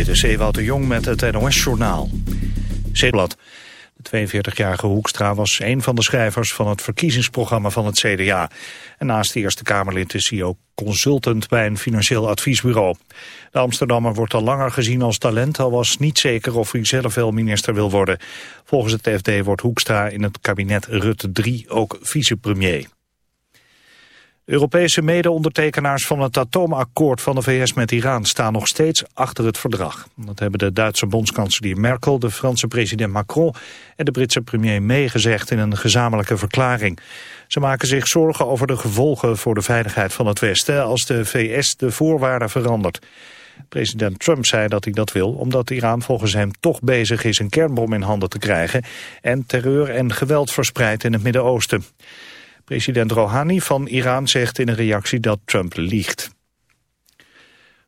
Dit is Ewout de Jong met het NOS-journaal. Zeeblad. De 42-jarige Hoekstra was een van de schrijvers van het verkiezingsprogramma van het CDA. En naast de Eerste Kamerlid is hij ook consultant bij een financieel adviesbureau. De Amsterdammer wordt al langer gezien als talent, al was niet zeker of hij zelf wel minister wil worden. Volgens het FD wordt Hoekstra in het kabinet Rutte 3 ook vicepremier. Europese mede-ondertekenaars van het atoomakkoord van de VS met Iran staan nog steeds achter het verdrag. Dat hebben de Duitse bondskanselier Merkel, de Franse president Macron en de Britse premier May gezegd in een gezamenlijke verklaring. Ze maken zich zorgen over de gevolgen voor de veiligheid van het Westen als de VS de voorwaarden verandert. President Trump zei dat hij dat wil omdat Iran volgens hem toch bezig is een kernbom in handen te krijgen en terreur en geweld verspreidt in het Midden-Oosten. President Rouhani van Iran zegt in een reactie dat Trump liegt.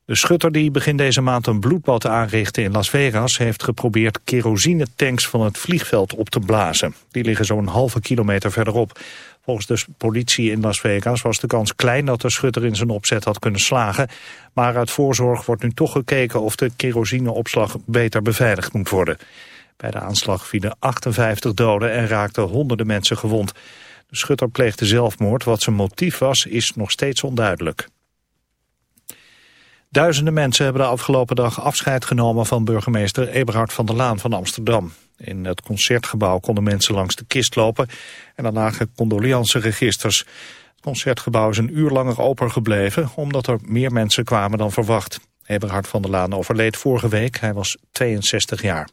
De schutter die begin deze maand een bloedbad aanrichtte in Las Vegas... heeft geprobeerd kerosinetanks van het vliegveld op te blazen. Die liggen zo'n halve kilometer verderop. Volgens de politie in Las Vegas was de kans klein dat de schutter in zijn opzet had kunnen slagen. Maar uit voorzorg wordt nu toch gekeken of de kerosineopslag beter beveiligd moet worden. Bij de aanslag vielen 58 doden en raakten honderden mensen gewond. De schutter pleegde zelfmoord. Wat zijn motief was, is nog steeds onduidelijk. Duizenden mensen hebben de afgelopen dag afscheid genomen van burgemeester Eberhard van der Laan van Amsterdam. In het concertgebouw konden mensen langs de kist lopen en daarna condoleanceregisters. Het concertgebouw is een uur langer open gebleven omdat er meer mensen kwamen dan verwacht. Eberhard van der Laan overleed vorige week, hij was 62 jaar.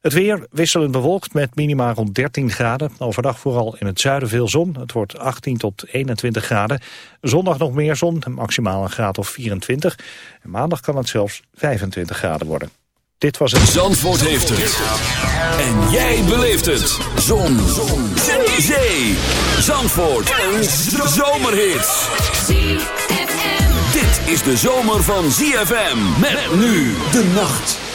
Het weer wisselend bewolkt met minima rond 13 graden. Overdag vooral in het zuiden veel zon. Het wordt 18 tot 21 graden. Zondag nog meer zon, maximaal een graad of 24. En maandag kan het zelfs 25 graden worden. Dit was het... Zandvoort heeft het. En jij beleeft het. Zon. zon. Zee. Zee. Zandvoort. Een zomerhit. Dit is de zomer van ZFM. Met nu de nacht.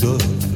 door.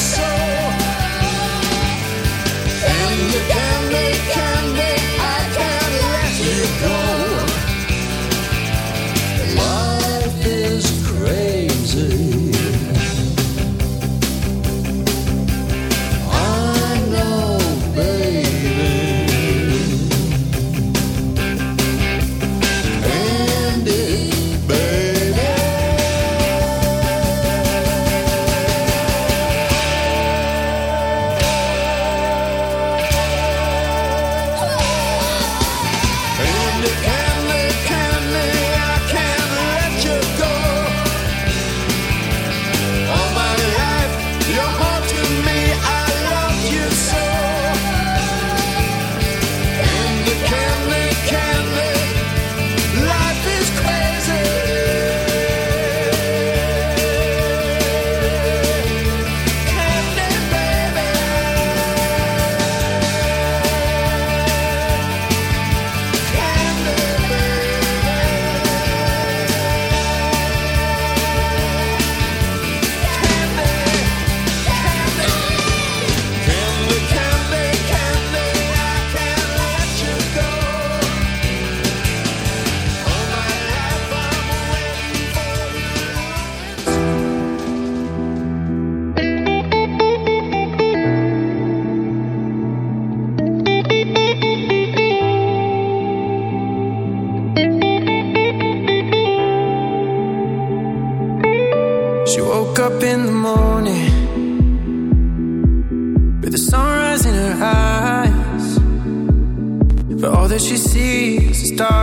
so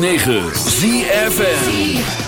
106.9 ZFM.